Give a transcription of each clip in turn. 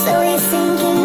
slowly sinking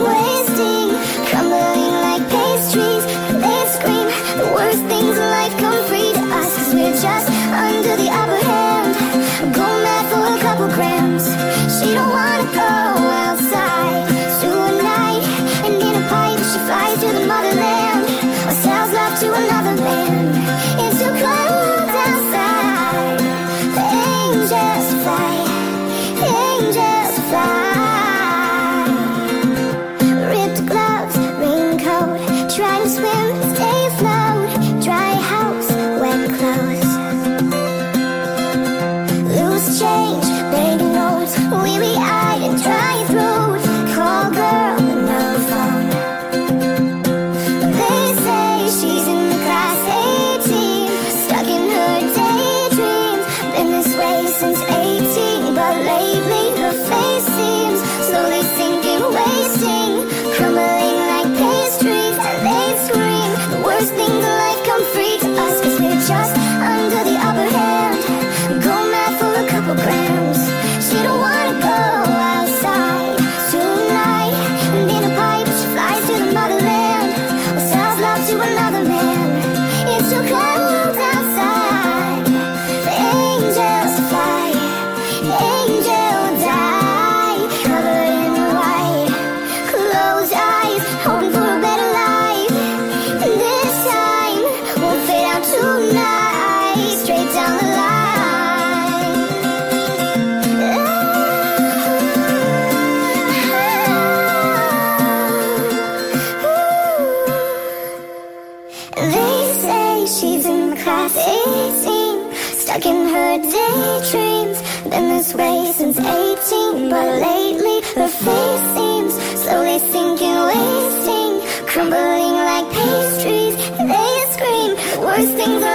They say she's in class 18, stuck in her daydreams. Been this way since 18, but lately her face seems slowly sinking, wasting, crumbling like pastries. They scream worse things.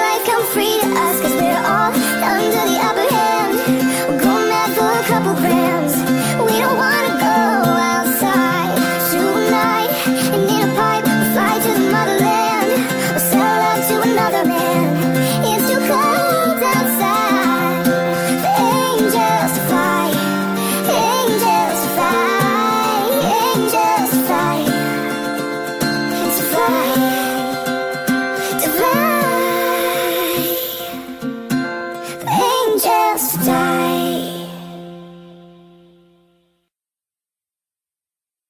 Divine, divine, angels die.